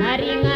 Haringa